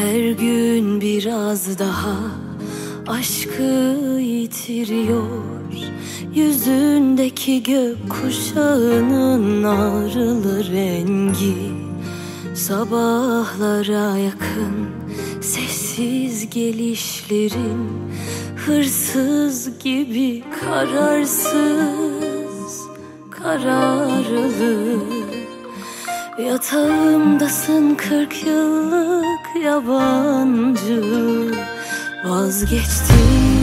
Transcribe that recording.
Her gün biraz daha aşkı yitiriyor. Yüzündeki gök kuşağının ağrılı rengi. Sabahlara yakın sessiz gelişlerin Hırsız gibi kararsız kararlı Yatağımdasın kırk yıllık yabancı. Vazgeçti